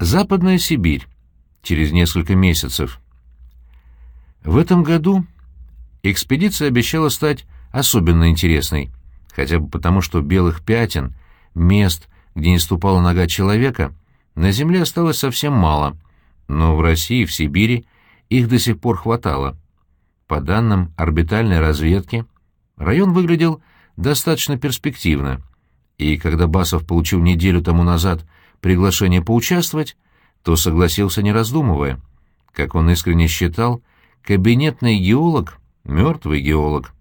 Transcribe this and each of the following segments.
Западная Сибирь. Через несколько месяцев. В этом году экспедиция обещала стать особенно интересной, хотя бы потому, что белых пятен, мест, где не ступала нога человека, на Земле осталось совсем мало, но в России, в Сибири их до сих пор хватало. По данным орбитальной разведки, район выглядел достаточно перспективно, и когда Басов получил неделю тому назад приглашение поучаствовать, то согласился не раздумывая. Как он искренне считал, кабинетный геолог — мертвый геолог.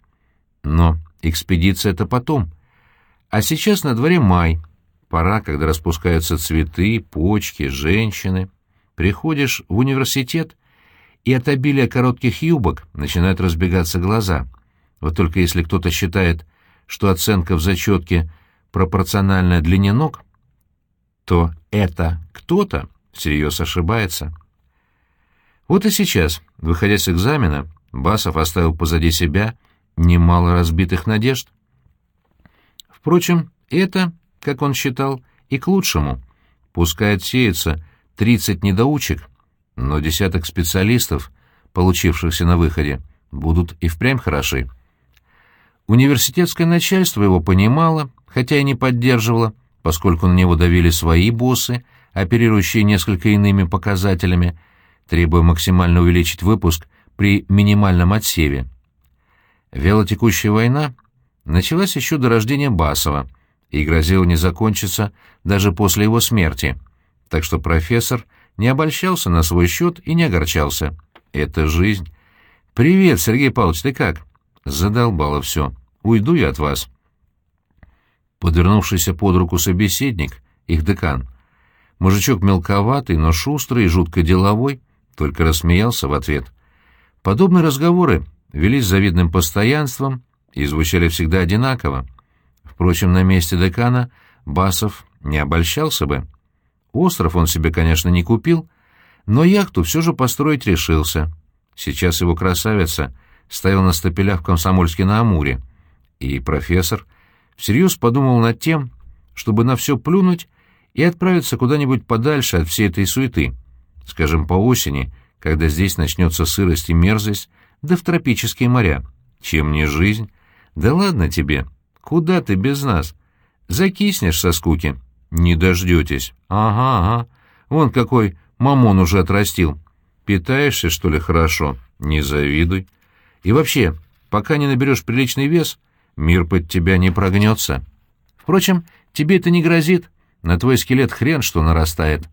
Но экспедиция — это потом. А сейчас на дворе май, пора, когда распускаются цветы, почки, женщины. Приходишь в университет, и от обилия коротких юбок начинают разбегаться глаза. Вот только если кто-то считает, что оценка в зачетке пропорциональна длине ног, то это кто-то всерьез ошибается. Вот и сейчас, выходя с экзамена, Басов оставил позади себя немало разбитых надежд. Впрочем, это, как он считал, и к лучшему. Пускай отсеется 30 недоучек, но десяток специалистов, получившихся на выходе, будут и впрямь хороши. Университетское начальство его понимало, хотя и не поддерживало, поскольку на него давили свои боссы, оперирующие несколько иными показателями, требуя максимально увеличить выпуск при минимальном отсеве. Вялотекущая война началась еще до рождения Басова и грозила не закончиться даже после его смерти, так что профессор не обольщался на свой счет и не огорчался. Это жизнь. «Привет, Сергей Павлович, ты как?» Задолбало все. «Уйду я от вас». Подвернувшийся под руку собеседник, их декан, мужичок мелковатый, но шустрый и жутко деловой, только рассмеялся в ответ. Подобные разговоры велись с завидным постоянством и звучали всегда одинаково. Впрочем, на месте декана Басов не обольщался бы. Остров он себе, конечно, не купил, но яхту все же построить решился. Сейчас его красавица стояла на стапелях в Комсомольске на Амуре, и профессор всерьез подумал над тем, чтобы на все плюнуть и отправиться куда-нибудь подальше от всей этой суеты, скажем, по осени, когда здесь начнется сырость и мерзость, да в тропические моря. Чем не жизнь? Да ладно тебе, куда ты без нас? Закиснешь со скуки. Не дождетесь. Ага, ага. Вон какой мамон уже отрастил. Питаешься, что ли, хорошо? Не завидуй. И вообще, пока не наберешь приличный вес, Мир под тебя не прогнется. Впрочем, тебе это не грозит. На твой скелет хрен что нарастает.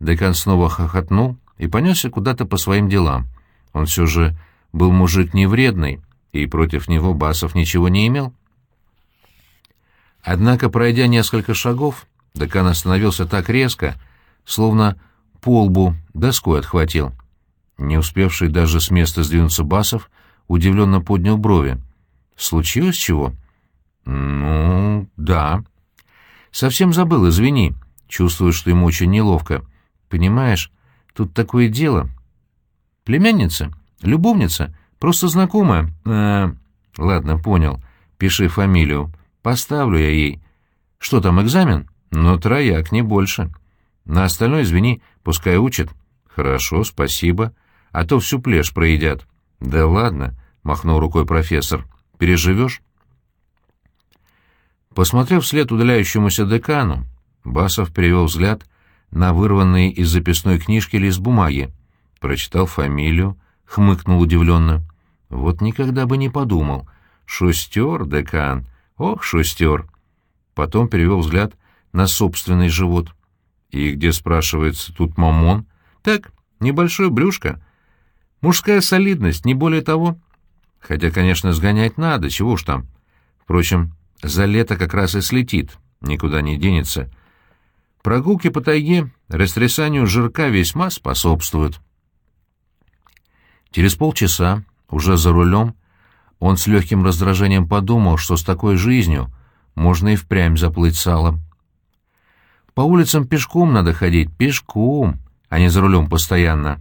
Декан снова хохотнул и понесся куда-то по своим делам. Он все же был мужик невредный, и против него Басов ничего не имел. Однако, пройдя несколько шагов, декан остановился так резко, словно полбу доской отхватил. Не успевший даже с места сдвинуться Басов удивленно поднял брови. Случилось чего? Ну, да. Совсем забыл, извини. Чувствую, что ему очень неловко. Понимаешь, тут такое дело. Племянница? Любовница? Просто знакомая? Э, ладно, понял. Пиши фамилию. Поставлю я ей. Что там, экзамен? Но трояк, не больше. На остальное, извини, пускай учат. Хорошо, спасибо. А то всю плешь проедят. Да ладно, махнул рукой профессор. Переживешь?» Посмотрев вслед удаляющемуся декану, Басов перевел взгляд на вырванный из записной книжки лист бумаги, прочитал фамилию, хмыкнул удивленно. «Вот никогда бы не подумал. Шустер, декан, ох, шустер!» Потом перевел взгляд на собственный живот. «И где, спрашивается, тут мамон?» «Так, небольшое брюшко. Мужская солидность, не более того». Хотя, конечно, сгонять надо, чего уж там. Впрочем, за лето как раз и слетит, никуда не денется. Прогулки по тайге растрясанию жирка весьма способствуют. Через полчаса, уже за рулем, он с легким раздражением подумал, что с такой жизнью можно и впрямь заплыть салом. По улицам пешком надо ходить, пешком, а не за рулем постоянно.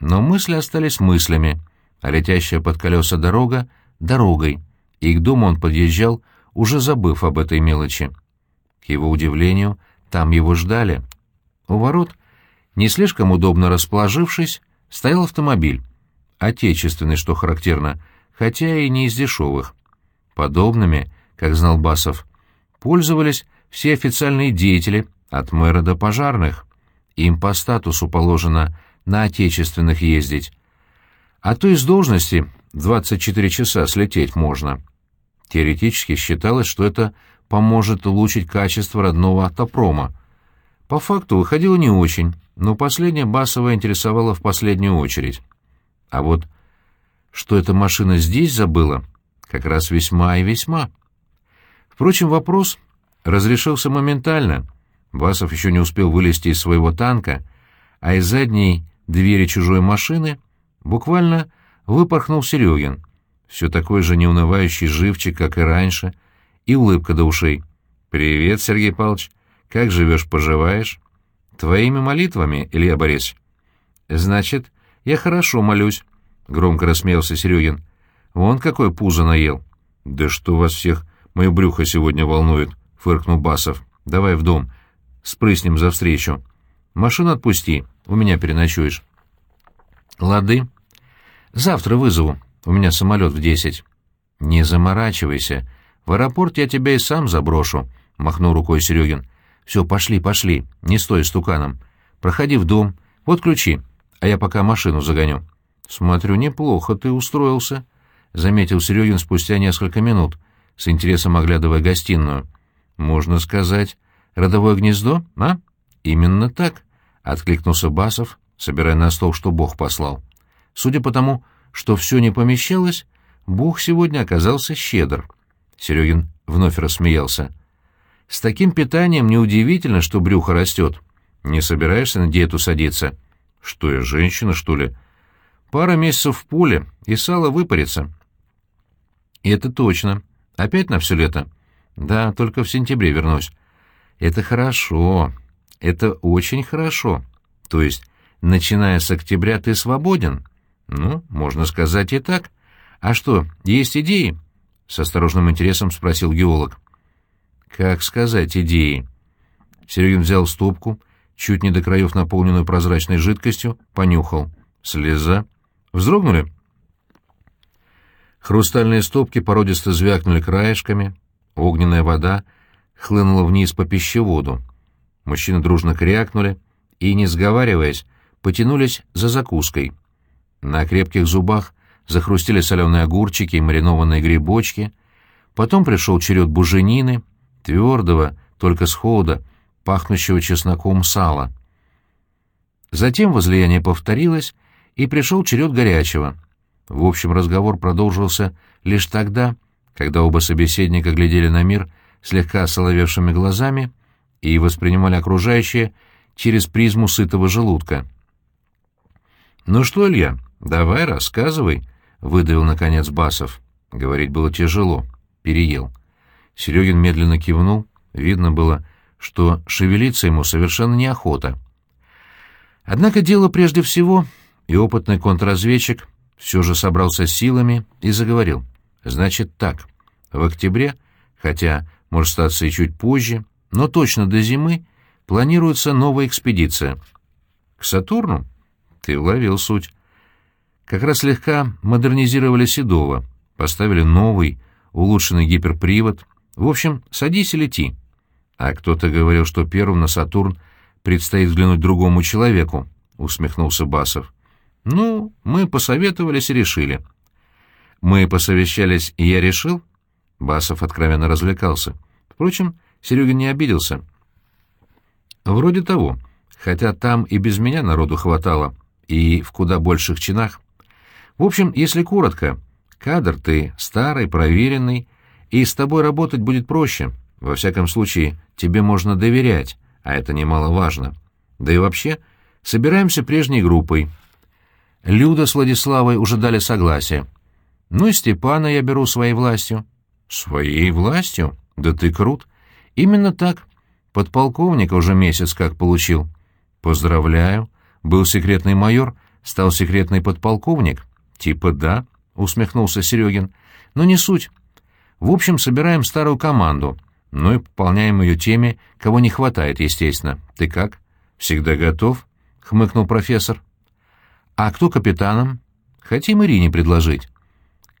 Но мысли остались мыслями — а летящая под колеса дорога — дорогой, и к дому он подъезжал, уже забыв об этой мелочи. К его удивлению, там его ждали. У ворот Не слишком удобно расположившись, стоял автомобиль. Отечественный, что характерно, хотя и не из дешевых. Подобными, как знал Басов, пользовались все официальные деятели, от мэра до пожарных. Им по статусу положено на отечественных ездить. А то из должности 24 часа слететь можно. Теоретически считалось, что это поможет улучшить качество родного автопрома. По факту выходило не очень, но последнее Басова интересовало в последнюю очередь. А вот что эта машина здесь забыла, как раз весьма и весьма. Впрочем, вопрос разрешился моментально. Басов еще не успел вылезти из своего танка, а из задней двери чужой машины буквально выпорхнул Серегин, все такой же неунывающий живчик, как и раньше, и улыбка до ушей. «Привет, Сергей Павлович. Как живешь-поживаешь?» «Твоими молитвами, Илья Борисович?» «Значит, я хорошо молюсь», — громко рассмеялся Серегин. «Вон какое пузо наел». «Да что вас всех мое брюхо сегодня волнует», — фыркнул Басов. «Давай в дом. Спрыснем за встречу. Машину отпусти, у меня переночуешь». «Лады. Завтра вызову. У меня самолет в десять». «Не заморачивайся. В аэропорт я тебя и сам заброшу», — махнул рукой Серегин. «Все, пошли, пошли. Не стой стуканом. Проходи в дом. Вот ключи а я пока машину загоню». «Смотрю, неплохо ты устроился», — заметил Серегин спустя несколько минут, с интересом оглядывая гостиную. «Можно сказать, родовое гнездо, а?» «Именно так», — откликнулся Басов, собирая на стол, что Бог послал. Судя по тому, что все не помещалось, Бог сегодня оказался щедр. Серегин вновь рассмеялся. «С таким питанием неудивительно, что брюхо растет. Не собираешься на диету садиться?» Что я, женщина, что ли? Пара месяцев в поле, и сало выпарится. Это точно. Опять на все лето? Да, только в сентябре вернусь. Это хорошо. Это очень хорошо. То есть, начиная с октября ты свободен? Ну, можно сказать и так. А что, есть идеи? С осторожным интересом спросил геолог. Как сказать идеи? Серегин взял стопку, чуть не до краев наполненную прозрачной жидкостью, понюхал. Слеза. Вздрогнули? Хрустальные стопки породисто звякнули краешками, огненная вода хлынула вниз по пищеводу. Мужчины дружно крякнули и, не сговариваясь, потянулись за закуской. На крепких зубах захрустили соленые огурчики и маринованные грибочки. Потом пришел черед буженины, твердого, только с холода, пахнущего чесноком сала. Затем возлияние повторилось, и пришел черед горячего. В общем, разговор продолжился лишь тогда, когда оба собеседника глядели на мир слегка осоловевшими глазами и воспринимали окружающее через призму сытого желудка. «Ну что, Илья, давай рассказывай», — выдавил, наконец, Басов. Говорить было тяжело. Переел. Серегин медленно кивнул. Видно было, что шевелиться ему совершенно неохота. Однако дело прежде всего, и опытный контрразведчик все же собрался силами и заговорил. Значит так, в октябре, хотя, может статься и чуть позже, но точно до зимы, планируется новая экспедиция. К Сатурну? Ты уловил суть. Как раз слегка модернизировали Седова, поставили новый, улучшенный гиперпривод. В общем, садись и лети. «А кто-то говорил, что первым на Сатурн предстоит взглянуть другому человеку», — усмехнулся Басов. «Ну, мы посоветовались и решили». «Мы посовещались, и я решил?» Басов откровенно развлекался. Впрочем, Серегин не обиделся. «Вроде того, хотя там и без меня народу хватало, и в куда больших чинах. В общем, если коротко, кадр ты старый, проверенный, и с тобой работать будет проще». Во всяком случае, тебе можно доверять, а это немаловажно. Да и вообще, собираемся прежней группой. Люда с Владиславой уже дали согласие. Ну и Степана я беру своей властью. Своей властью? Да ты крут. Именно так. Подполковника уже месяц как получил. Поздравляю. Был секретный майор, стал секретный подполковник. Типа да, усмехнулся Серегин. Но не суть. В общем, собираем старую команду — ну и пополняем ее теми, кого не хватает, естественно. Ты как? Всегда готов? хмыкнул профессор. «А кто капитаном?» «Хотим Ирине предложить».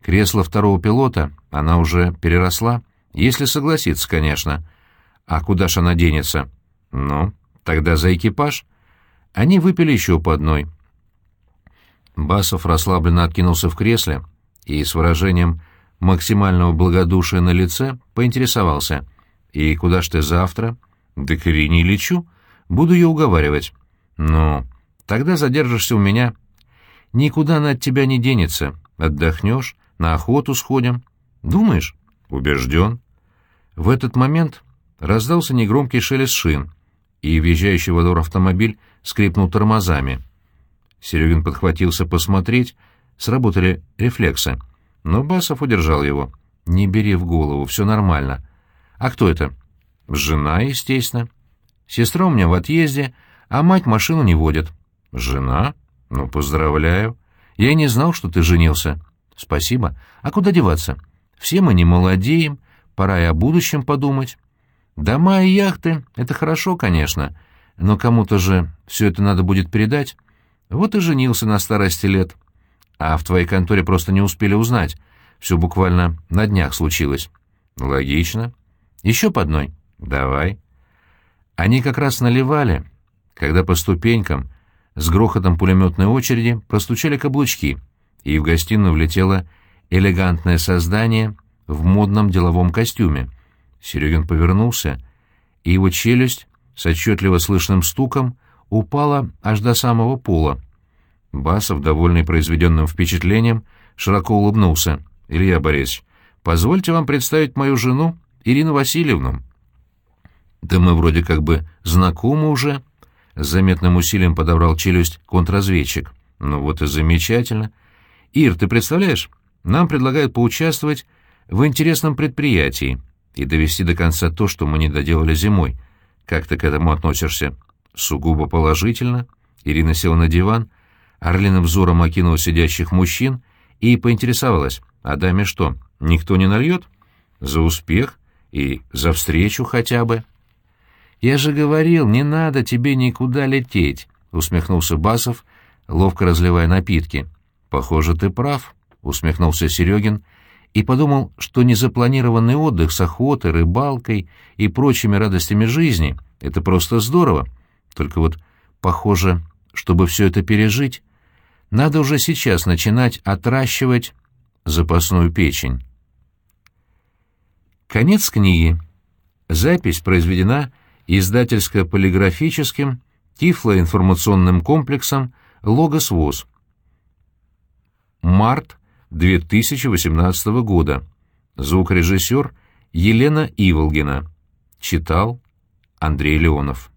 Кресло второго пилота она уже переросла, если согласится, конечно. А куда ж она денется? Ну, тогда за экипаж. Они выпили еще по одной. Басов расслабленно откинулся в кресле и с выражением максимального благодушия на лице поинтересовался. «И куда ж ты завтра?» «Да к лечу. Буду ее уговаривать». «Ну, тогда задержишься у меня». «Никуда она от тебя не денется. Отдохнешь, на охоту сходим». «Думаешь?» «Убежден». В этот момент раздался негромкий шелест шин, и въезжающий во двор автомобиль скрипнул тормозами. Серегин подхватился посмотреть, сработали рефлексы. Но Басов удержал его. «Не бери в голову, все нормально». «А кто это?» «Жена, естественно. Сестра у меня в отъезде, а мать машину не водит». «Жена? Ну, поздравляю. Я не знал, что ты женился». «Спасибо. А куда деваться? Все мы не молодеем, пора и о будущем подумать. Дома и яхты — это хорошо, конечно, но кому-то же все это надо будет передать. Вот и женился на старости лет. А в твоей конторе просто не успели узнать. Все буквально на днях случилось. Логично. Еще по одной. Давай. Они как раз наливали, когда по ступенькам с грохотом пулеметной очереди простучали каблучки, и в гостиную влетело элегантное создание в модном деловом костюме. Серегин повернулся, и его челюсть с отчетливо слышным стуком упала аж до самого пола. Басов, довольный произведенным впечатлением, широко улыбнулся. «Илья Борисович, позвольте вам представить мою жену, Ирину Васильевну». «Да мы вроде как бы знакомы уже», — с заметным усилием подобрал челюсть контрразведчик. «Ну вот и замечательно. Ир, ты представляешь, нам предлагают поучаствовать в интересном предприятии и довести до конца то, что мы не доделали зимой. Как ты к этому относишься?» «Сугубо положительно». Ирина села на диван, орлиным взором окинула сидящих мужчин и поинтересовалась, а даме что, никто не нальет? За успех и за встречу хотя бы. «Я же говорил, не надо тебе никуда лететь», — усмехнулся Басов, ловко разливая напитки. «Похоже, ты прав», — усмехнулся Серегин и подумал, что незапланированный отдых с охотой, рыбалкой и прочими радостями жизни — это просто здорово. Только вот, похоже, чтобы все это пережить, надо уже сейчас начинать отращивать запасную печень. Конец книги. Запись произведена издательско-полиграфическим тифлоинформационным комплексом «Логос ВОЗ». Март 2018 года. Звукорежиссер Елена Иволгина. Читал Андрей Леонов.